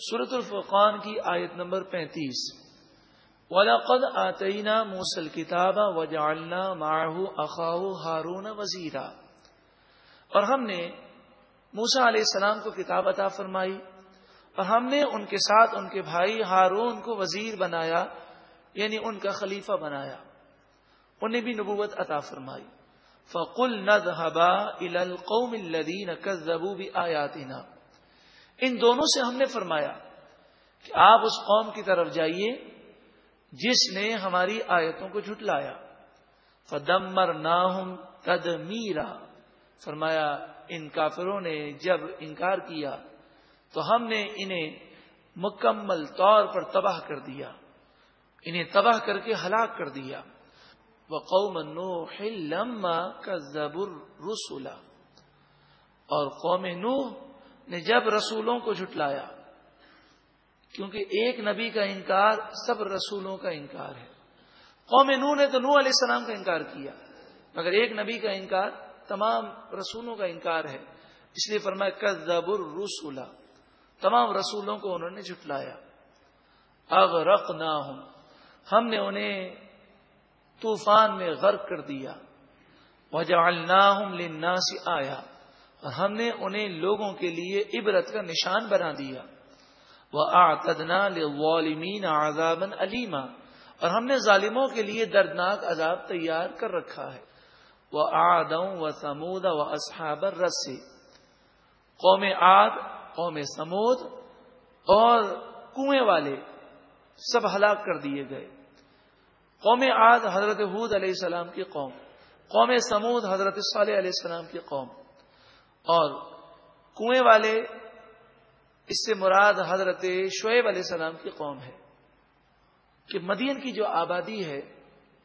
سورت الفقان کی آیت نمبر پینتیس۔ ولاقد آتینا موسل کتاب و جالنا ماہو اخاہ ہارون وزیرا اور ہم نے موسا علیہ السلام کو کتاب عطا فرمائی۔ اور ہم نے ان کے ساتھ ان کے بھائی ہارون کو وزیر بنایا یعنی ان کا خلیفہ بنایا۔ انہیں بھی نبوت عطا فرمائی۔ فقل ند ہبا القوم الدین کزبو بھی ان دونوں سے ہم نے فرمایا کہ آپ اس قوم کی طرف جائیے جس نے ہماری آیتوں کو جھٹلایا۔ فدمر ناہم تد میرا فرمایا، ان کافروں نے جب انکار کیا تو ہم نے انہیں مکمل طور پر تباہ کر دیا۔ انہیں تباہ کر کے ہلاک کر دیا۔ وہ قوم نو لما کا زبر رسولا اور قوم نوح نے جب رسولوں کو جھٹلایا، کیونکہ ایک نبی کا انکار سب رسولوں کا انکار ہے۔ قوم نو نے تو نو علیہ السلام کا انکار کیا، مگر ایک نبی کا انکار تمام رسولوں کا انکار ہے۔ اس لیے فرمایا کزب الرسولہ تمام رسولوں کو انہوں نے جھٹلایا۔ اب رق نہ ہوں ہم نے انہیں طوفان میں غرق کر دیا۔ وجہ اللہ سے آیا اور ہم نے انہیں لوگوں کے لیے عبرت کا نشان بنا دیا۔ وہ آتدنا والمین آزاب علیما اور ہم نے ظالموں کے لیے دردناک عذاب تیار کر رکھا ہے۔ وہ آدم و سمود و اصحابر رسی قوم آد قوم سمود اور کنویں والے سب ہلاک کر دیے گئے۔ قوم آد حضرت حود علیہ السلام کی قوم قوم سمود حضرت صالح علیہ السلام کی قوم۔ اور کنویں والے اس سے مراد حضرت شعیب علیہ السلام کی قوم ہے کہ مدین کی جو آبادی ہے،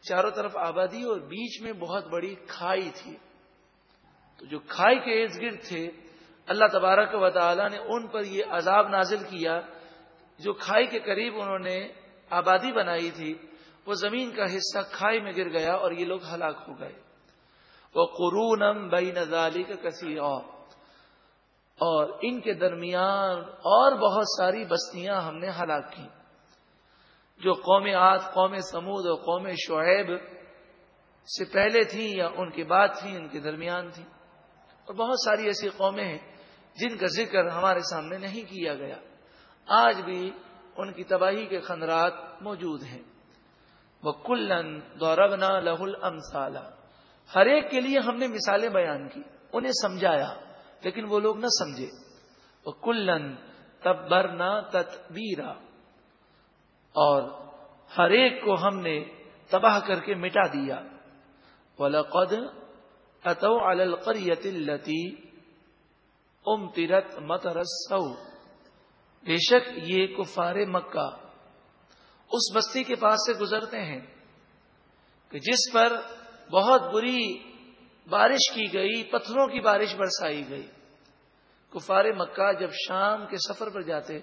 چاروں طرف آبادی اور بیچ میں بہت بڑی کھائی تھی۔ تو جو کھائی کے ارد گرد تھے، اللہ تبارک و تعالی نے ان پر یہ عذاب نازل کیا۔ جو کھائی کے قریب انہوں نے آبادی بنائی تھی، وہ زمین کا حصہ کھائی میں گر گیا اور یہ لوگ ہلاک ہو گئے۔ وہ قرونم بئی نظالی کا کسی اور اور ان کے درمیان اور بہت ساری بستیاں ہم نے ہلاک کی جو قوم آت قوم سمود اور قوم شعیب سے پہلے تھیں یا ان کے بعد تھیں، ان کے درمیان تھیں۔ اور بہت ساری ایسی قومیں ہیں جن کا ذکر ہمارے سامنے نہیں کیا گیا۔ آج بھی ان کی تباہی کے خندرات موجود ہیں۔ وہ کلن دوربنا لہل امسالہ ہر ایک کے لیے ہم نے مثالیں بیان کی، انہیں سمجھایا۔ لیکن وہ لوگ نہ سمجھے۔ وہ کلن تبر نہ تتبیرا اور ہر ایک کو ہم نے تباہ کر کے مٹا دیا۔ ولقد اتو القریت التی ام ترت مترسو بے شک یہ کفار مکہ اس بستی کے پاس سے گزرتے ہیں کہ جس پر بہت بری بارش کی گئی، پتھروں کی بارش برسائی گئی۔ کفار مکہ جب شام کے سفر پر جاتے،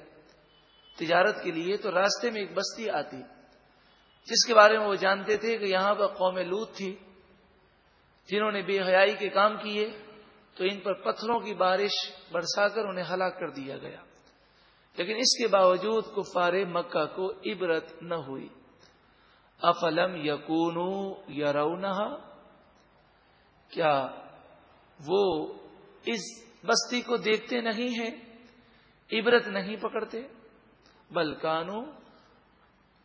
تجارت کے لیے تو راستے میں ایک بستی آتی، جس کے بارے میں وہ جانتے تھے کہ یہاں پر قوم لوت تھی، جنہوں نے بے حیائی کے کام کیے، تو ان پر پتھروں کی بارش برسا کر انہیں ہلاک کر دیا گیا۔ لیکن اس کے باوجود کفار مکہ کو عبرت نہ ہوئی۔ افلم یقون یا کیا وہ اس بستی کو دیکھتے نہیں ہیں، عبرت نہیں پکڑتے؟ بل کانو،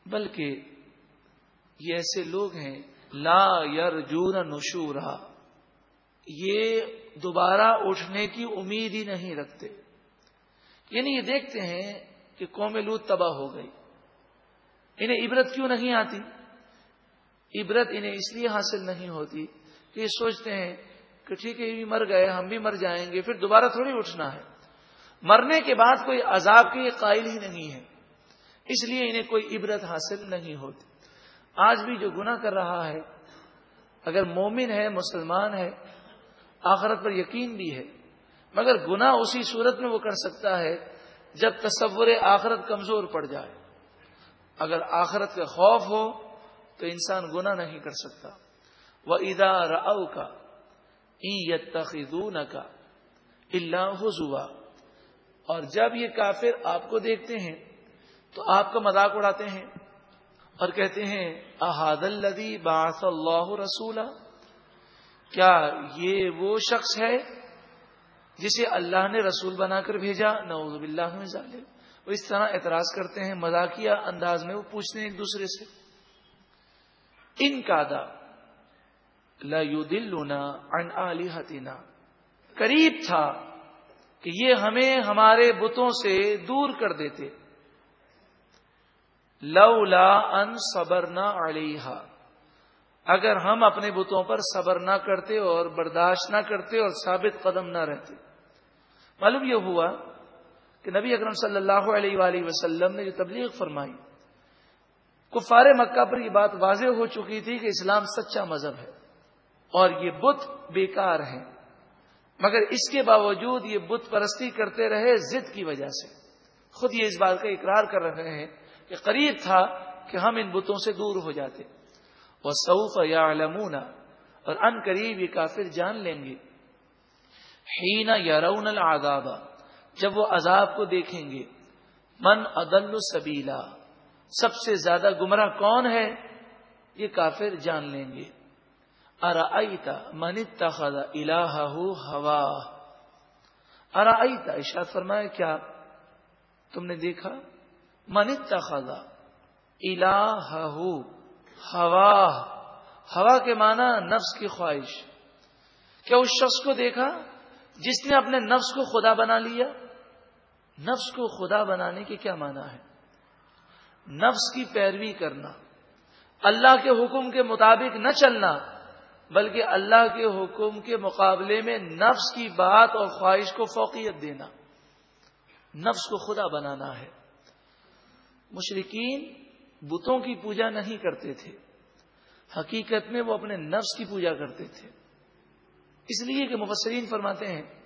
بلکہ یہ ایسے لوگ ہیں، لا یار نشورا۔ یہ دوبارہ اٹھنے کی امید ہی نہیں رکھتے۔ یعنی یہ دیکھتے ہیں کہ قوم لوت تباہ ہو گئی۔ انہیں عبرت کیوں نہیں آتی؟ عبرت انہیں اس لیے حاصل نہیں ہوتی کہ یہ سوچتے ہیں کہ ٹھیک ہے، یہ بھی مر گئے، ہم بھی مر جائیں گے، پھر دوبارہ تھوڑی اٹھنا ہے۔ مرنے کے بعد کوئی عذاب کے قائل ہی نہیں ہے۔ اس لیے انہیں کوئی عبرت حاصل نہیں ہوتی۔ آج بھی جو گناہ کر رہا ہے، اگر مومن ہے، مسلمان ہے، آخرت پر یقین بھی ہے، مگر گنا اسی صورت میں وہ کر سکتا ہے جب تصور آخرت کمزور پڑ جائے۔ اگر آخرت کا خوف ہو، تو انسان گنا نہیں کر سکتا۔ وہ ادا رو کا کا اللہ حضوا اور جب یہ کافر آپ کو دیکھتے ہیں تو آپ کا مذاق اڑاتے ہیں اور کہتے ہیں احاد الدی باس اللہ رسول کیا یہ وہ شخص ہے جسے اللہ نے رسول بنا کر بھیجا؟ نعوذ باللہ میں ظالم وہ اس طرح اعتراض کرتے ہیں، مذاقیہ انداز میں وہ پوچھتے ہیں ایک دوسرے سے۔ ان کا دا لونا ان علی قریب تھا کہ یہ ہمیں ہمارے بتوں سے دور کر دیتے۔ لولا ان صبر نہ اگر ہم اپنے بتوں پر صبر نہ کرتے اور برداشت نہ کرتے اور ثابت قدم نہ رہتے۔ معلوم یہ ہوا کہ نبی اکرم صلی اللہ علیہ وآلہ وسلم نے جو تبلیغ فرمائی، کفار مکہ پر یہ بات واضح ہو چکی تھی کہ اسلام سچا مذہب ہے۔ اور یہ بت بیکار ہیں۔ مگر اس کے باوجود یہ بت پرستی کرتے رہے ضد کی وجہ سے۔ خود یہ اس بات کا اقرار کر رہے ہیں کہ قریب تھا کہ ہم ان بتوں سے دور ہو جاتے۔ وہ سعف یا اور ان قریب یہ کافر جان لیں گے۔ ہین یا رون جب وہ عذاب کو دیکھیں گے۔ من عدل سبیلا سب سے زیادہ گمراہ کون ہے؟ یہ کافر جان لیں گے۔ ارائیتا من اتخذ الہ ہوا ارائیتا اشارت فرمایا، کیا تم نے دیکھا؟ من اتخذ الہ ہوا ہوا کے معنی نفس کی خواہش۔ کیا اس شخص کو دیکھا جس نے اپنے نفس کو خدا بنا لیا؟ نفس کو خدا بنانے کے کیا معنی ہے؟ نفس کی پیروی کرنا، اللہ کے حکم کے مطابق نہ چلنا بلکہ اللہ کے حکم کے مقابلے میں نفس کی بات اور خواہش کو فوقیت دینا، نفس کو خدا بنانا ہے۔ مشرقین بتوں کی پوجا نہیں کرتے تھے، حقیقت میں وہ اپنے نفس کی پوجا کرتے تھے۔ اس لیے کہ مفسرین فرماتے ہیں،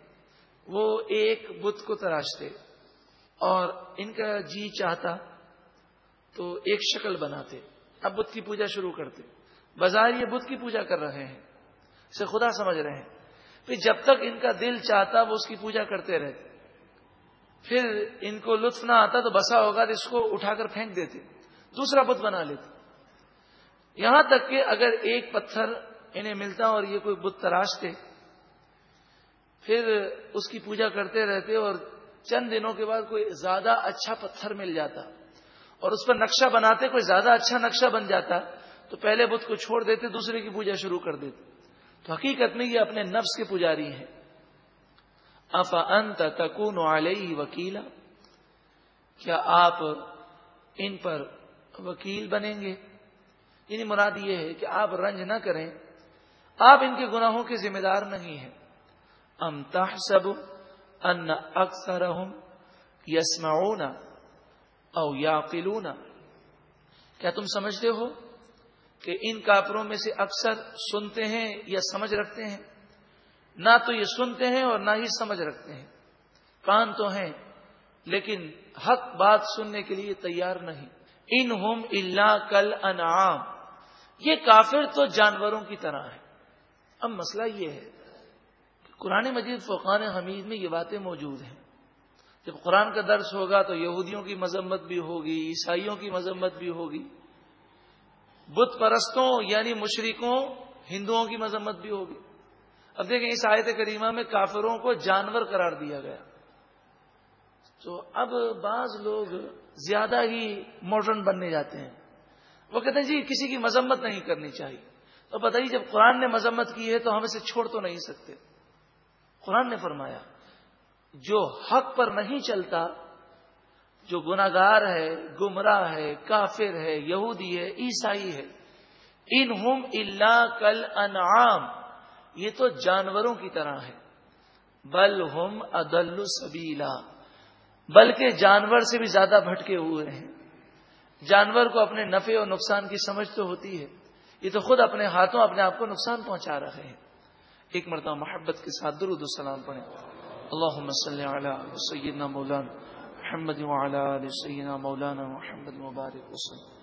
وہ ایک بت کو تراشتے اور ان کا جی چاہتا تو ایک شکل بناتے، اب بت کی پوجا شروع کرتے۔ بازار یہ بت کی پوجا کر رہے ہیں، اسے خدا سمجھ رہے ہیں۔ پھر جب تک ان کا دل چاہتا وہ اس کی پوجا کرتے رہتے۔ پھر ان کو لطف نہ آتا تو بسا ہوگا تو اس کو اٹھا کر پھینک دیتے۔ دوسرا بت بنا لیتے۔ یہاں تک کہ اگر ایک پتھر انہیں ملتا اور یہ کوئی بت تراشتے، پھر اس کی پوجا کرتے رہتے اور چند دنوں کے بعد کوئی زیادہ اچھا پتھر مل جاتا۔ اور اس پر نقشہ بناتے، کوئی زیادہ اچھا نقشہ بن جاتا۔ تو پہلے بدھ کو چھوڑ دیتے، دوسرے کی پوجا شروع کر دیتے۔ تو حقیقت میں یہ اپنے نفس کے پجاری ہیں۔ افا انت تکون علیہ وکیلا؟ کیا آپ ان پر وکیل بنیں گے؟ یعنی مراد یہ ہے کہ آپ رنج نہ کریں۔ آپ ان کے گناہوں کے ذمہ دار نہیں ہیں۔ ام تحسب ان اکثر یسمعون او یاقلون؟ کیا تم سمجھتے ہو؟ کہ ان کافروں میں سے اکثر سنتے ہیں یا سمجھ رکھتے ہیں۔ نہ تو یہ سنتے ہیں اور نہ ہی سمجھ رکھتے ہیں۔ کان تو ہیں، لیکن حق بات سننے کے لیے تیار نہیں۔ ان ہوم اللہ کل انعام یہ کافر تو جانوروں کی طرح ہے اب مسئلہ یہ ہے کہ قرآن مجید فقان حمید میں یہ باتیں موجود ہیں۔ جب قرآن کا درس ہوگا تو یہودیوں کی مذمت بھی ہوگی، عیسائیوں کی مذمت بھی ہوگی۔ بت پرستوں یعنی مشرقوں ہندوؤں کی مذمت بھی ہوگی۔ اب دیکھیں اس آیت کریمہ میں کافروں کو جانور قرار دیا گیا۔ تو اب بعض لوگ زیادہ ہی ماڈرن بننے جاتے ہیں۔ وہ کہتے ہیں جی کسی کی مذمت نہیں کرنی چاہیے۔ تو بتائیے جب قرآن نے مذمت کی ہے تو ہم اسے چھوڑ تو نہیں سکتے۔ قرآن نے فرمایا، جو حق پر نہیں چلتا جو گناگار ہے، گمراہ ہے، کافر ہے، یہودی ہے، عیسائی ہے ان ہم اللہ کل انعام یہ تو جانوروں کی طرح ہے۔ بل ہم عدل سبیلا، بلکہ جانور سے بھی زیادہ بھٹکے ہوئے ہیں۔ جانور کو اپنے نفع اور نقصان کی سمجھ تو ہوتی ہے۔ یہ تو خود اپنے ہاتھوں اپنے آپ کو نقصان پہنچا رہے ہیں۔ ایک مرتبہ محبت کے ساتھ درود السلام پڑھیں۔ اللهم صل على سيدنا مولانا۔ محمد وعلى آل سيدنا مولانا محمد مبارك وسلم.